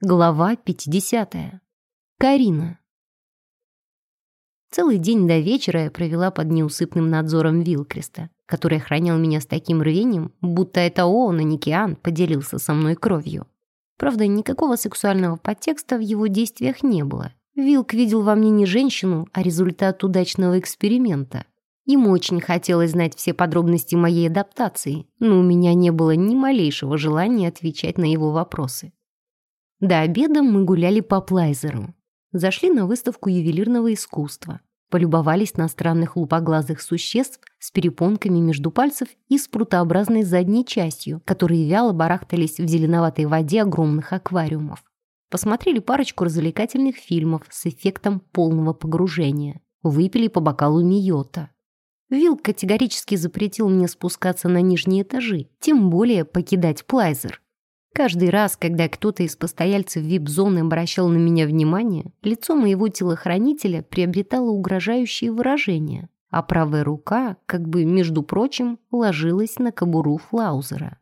Глава 50. Карина. Целый день до вечера я провела под неусыпным надзором Вилкреста, который охранял меня с таким рвением, будто это он, а не Киан, поделился со мной кровью. Правда, никакого сексуального подтекста в его действиях не было. Вилк видел во мне не женщину, а результат удачного эксперимента. Ему очень хотелось знать все подробности моей адаптации, но у меня не было ни малейшего желания отвечать на его вопросы. До обеда мы гуляли по Плайзеру. Зашли на выставку ювелирного искусства. Полюбовались на странных лупоглазых существ с перепонками между пальцев и с прутообразной задней частью, которые вяло барахтались в зеленоватой воде огромных аквариумов. Посмотрели парочку развлекательных фильмов с эффектом полного погружения. Выпили по бокалу миота. Вилл категорически запретил мне спускаться на нижние этажи, тем более покидать Плайзер. Каждый раз, когда кто-то из постояльцев вип-зоны обращал на меня внимание, лицо моего телохранителя приобретало угрожающее выражение, а правая рука, как бы, между прочим, ложилась на кобуру Флаузера.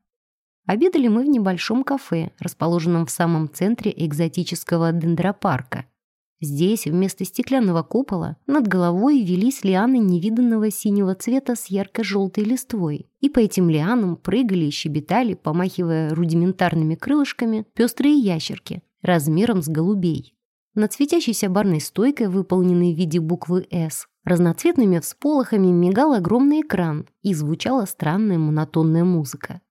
Обедали мы в небольшом кафе, расположенном в самом центре экзотического дендропарка, Здесь вместо стеклянного купола над головой велись лианы невиданного синего цвета с ярко-желтой листвой. И по этим лианам прыгали и щебетали, помахивая рудиментарными крылышками, пестрые ящерки размером с голубей. Над светящейся барной стойкой, выполненной в виде буквы «С», разноцветными всполохами мигал огромный экран и звучала странная монотонная музыка.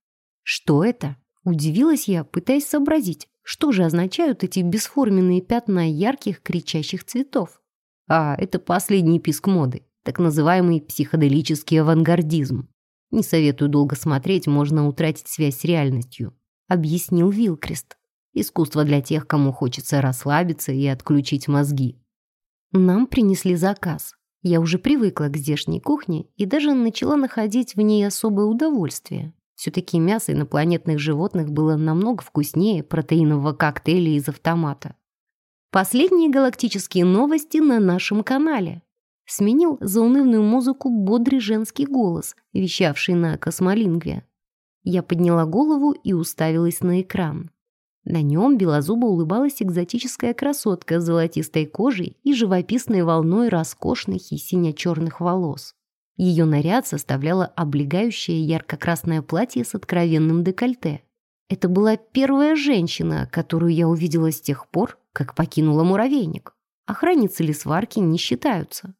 «Что это?» – удивилась я, пытаясь сообразить. Что же означают эти бесформенные пятна ярких кричащих цветов? А, это последний писк моды, так называемый психоделический авангардизм. Не советую долго смотреть, можно утратить связь с реальностью. Объяснил Вилкрест. Искусство для тех, кому хочется расслабиться и отключить мозги. Нам принесли заказ. Я уже привыкла к здешней кухне и даже начала находить в ней особое удовольствие. Все-таки мясо инопланетных животных было намного вкуснее протеинового коктейля из автомата. Последние галактические новости на нашем канале. Сменил заунывную музыку бодрый женский голос, вещавший на космолингве. Я подняла голову и уставилась на экран. На нем белозубо улыбалась экзотическая красотка с золотистой кожей и живописной волной роскошных и сине-черных волос. Ее наряд составляло облегающее ярко-красное платье с откровенным декольте. Это была первая женщина, которую я увидела с тех пор, как покинула муравейник. Охранницы ли сварки не считаются.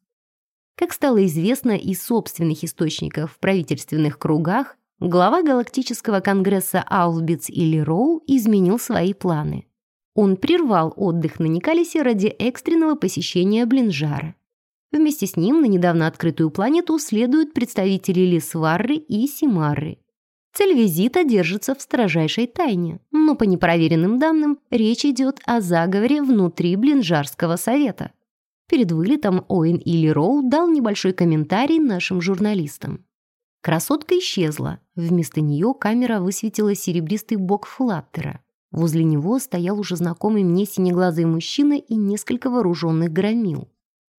Как стало известно из собственных источников в правительственных кругах, глава Галактического конгресса Аулбиц или Роу изменил свои планы. Он прервал отдых на Никалисе ради экстренного посещения Блинжара. Вместе с ним на недавно открытую планету следуют представители Лисварры и Симарры. Цель визита держится в строжайшей тайне, но по непроверенным данным речь идет о заговоре внутри Блинжарского совета. Перед вылетом Оуэн Илли Роу дал небольшой комментарий нашим журналистам. Красотка исчезла. Вместо нее камера высветила серебристый бок Флаттера. Возле него стоял уже знакомый мне синеглазый мужчина и несколько вооруженных громил.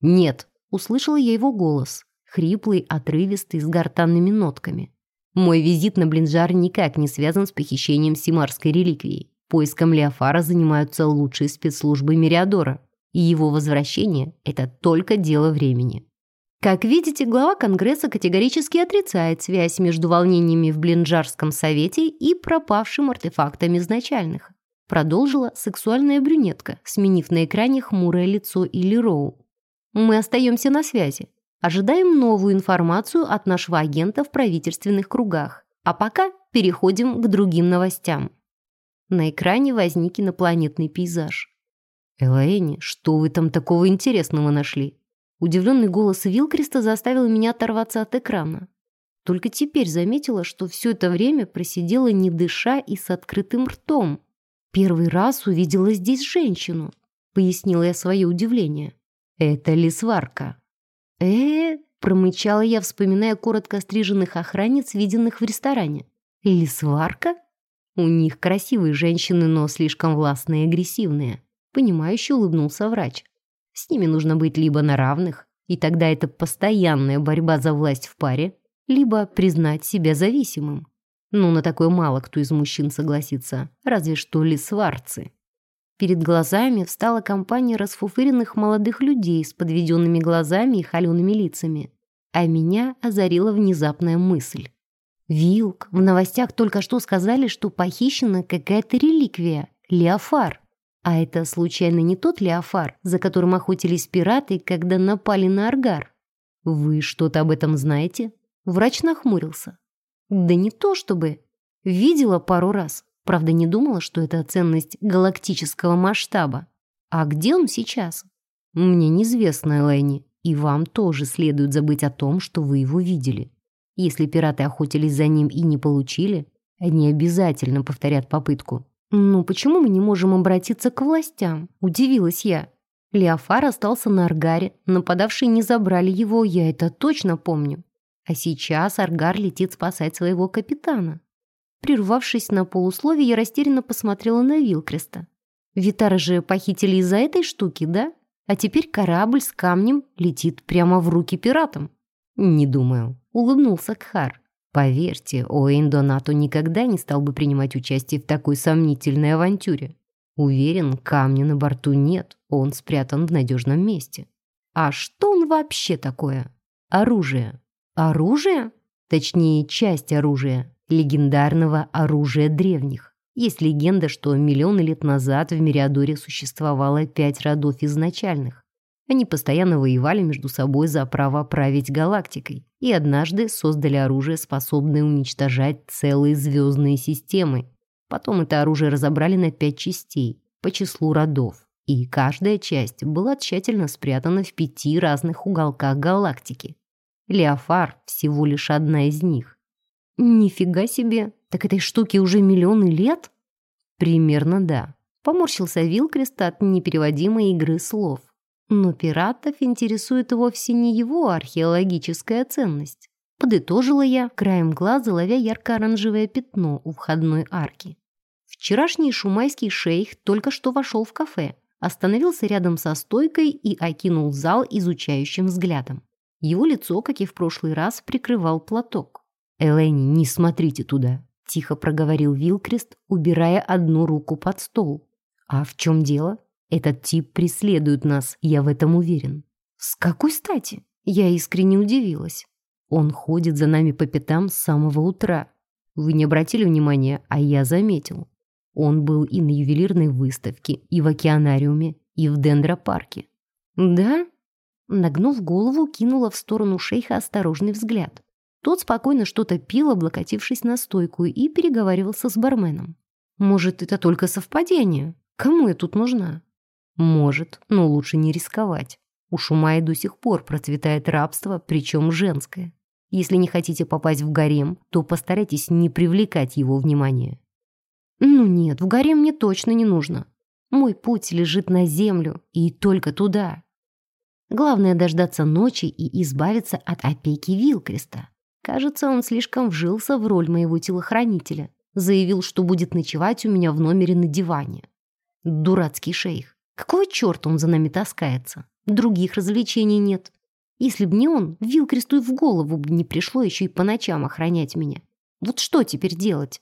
«Нет», Услышала я его голос, хриплый, отрывистый, с гортанными нотками. Мой визит на Блинжар никак не связан с похищением Симарской реликвии. Поиском Леофара занимаются лучшие спецслужбы Мириадора, и его возвращение – это только дело времени. Как видите, глава Конгресса категорически отрицает связь между волнениями в Блинджарском совете и пропавшим артефактом изначальных. Продолжила сексуальная брюнетка, сменив на экране хмурое лицо Илли Роу. Мы остаемся на связи. Ожидаем новую информацию от нашего агента в правительственных кругах. А пока переходим к другим новостям. На экране возник инопланетный пейзаж. «Элэйни, что вы там такого интересного нашли?» Удивленный голос Вилкреста заставил меня оторваться от экрана. Только теперь заметила, что все это время просидела не дыша и с открытым ртом. «Первый раз увидела здесь женщину», — пояснила я свое удивление. «Это лисварка». «Э-э-э», промычала я, вспоминая коротко стриженных охранниц, виденных в ресторане. «Лисварка?» У них красивые женщины, но слишком властные и агрессивные. Понимающе улыбнулся врач. С ними нужно быть либо на равных, и тогда это постоянная борьба за власть в паре, либо признать себя зависимым. Но на такое мало кто из мужчин согласится, разве что лисварцы. Перед глазами встала компания расфуфыренных молодых людей с подведенными глазами и холеными лицами. А меня озарила внезапная мысль. «Вилк, в новостях только что сказали, что похищена какая-то реликвия — леофар. А это случайно не тот леофар, за которым охотились пираты, когда напали на Аргар? Вы что-то об этом знаете?» Врач нахмурился. «Да не то чтобы. Видела пару раз. Правда, не думала, что это ценность галактического масштаба. А где он сейчас? Мне неизвестно, Элайни, и вам тоже следует забыть о том, что вы его видели. Если пираты охотились за ним и не получили, они обязательно повторят попытку. «Ну, почему мы не можем обратиться к властям?» – удивилась я. Леофар остался на Аргаре, нападавшие не забрали его, я это точно помню. А сейчас Аргар летит спасать своего капитана. Прервавшись на полусловие, я растерянно посмотрела на Вилкреста. Витара же похитили из-за этой штуки, да? А теперь корабль с камнем летит прямо в руки пиратам. Не думаю, улыбнулся Кхар. Поверьте, Оэйн Донато никогда не стал бы принимать участие в такой сомнительной авантюре. Уверен, камня на борту нет, он спрятан в надежном месте. А что он вообще такое? Оружие. Оружие? Точнее, часть оружия. Легендарного оружия древних. Есть легенда, что миллионы лет назад в Мириадоре существовало пять родов изначальных. Они постоянно воевали между собой за право править галактикой и однажды создали оружие, способное уничтожать целые звездные системы. Потом это оружие разобрали на пять частей по числу родов, и каждая часть была тщательно спрятана в пяти разных уголках галактики. Леофар всего лишь одна из них. Нифига себе, так этой штуке уже миллионы лет? Примерно да. Поморщился Вилкрест от непереводимой игры слов. Но пиратов интересует вовсе не его археологическая ценность. Подытожила я, краем глаза ловя ярко-оранжевое пятно у входной арки. Вчерашний шумайский шейх только что вошел в кафе, остановился рядом со стойкой и окинул зал изучающим взглядом. Его лицо, как и в прошлый раз, прикрывал платок. «Элэйни, не смотрите туда», — тихо проговорил Вилкрест, убирая одну руку под стол. «А в чем дело? Этот тип преследует нас, я в этом уверен». «С какой стати?» Я искренне удивилась. «Он ходит за нами по пятам с самого утра. Вы не обратили внимания, а я заметил. Он был и на ювелирной выставке, и в океанариуме, и в дендропарке». «Да?» Нагнув голову, кинула в сторону шейха осторожный взгляд. Тот спокойно что-то пил, облокотившись на стойку, и переговаривался с барменом. «Может, это только совпадение? Кому я тут нужна?» «Может, но лучше не рисковать. У Шумаи до сих пор процветает рабство, причем женское. Если не хотите попасть в гарем, то постарайтесь не привлекать его внимание». «Ну нет, в гарем мне точно не нужно. Мой путь лежит на землю, и только туда». Главное дождаться ночи и избавиться от опеки Вилкреста. Кажется, он слишком вжился в роль моего телохранителя. Заявил, что будет ночевать у меня в номере на диване. Дурацкий шейх. Какого черта он за нами таскается? Других развлечений нет. Если б не он, Вилкресту и в голову бы не пришло еще и по ночам охранять меня. Вот что теперь делать?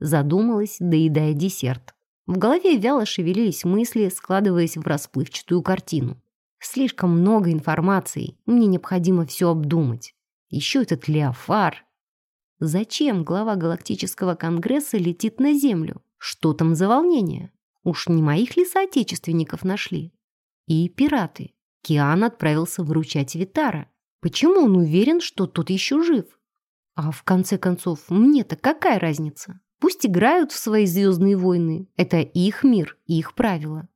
Задумалась, доедая десерт. В голове вяло шевелились мысли, складываясь в расплывчатую картину. Слишком много информации, мне необходимо все обдумать. Еще этот Леофар. Зачем глава Галактического Конгресса летит на Землю? Что там за волнение? Уж не моих ли соотечественников нашли? И пираты. Киан отправился выручать Витара. Почему он уверен, что тот еще жив? А в конце концов, мне-то какая разница? Пусть играют в свои звездные войны. Это их мир, их правила.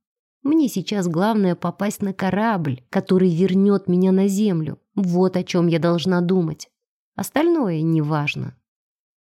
Мне сейчас главное попасть на корабль, который вернет меня на землю. Вот о чем я должна думать. Остальное неважно.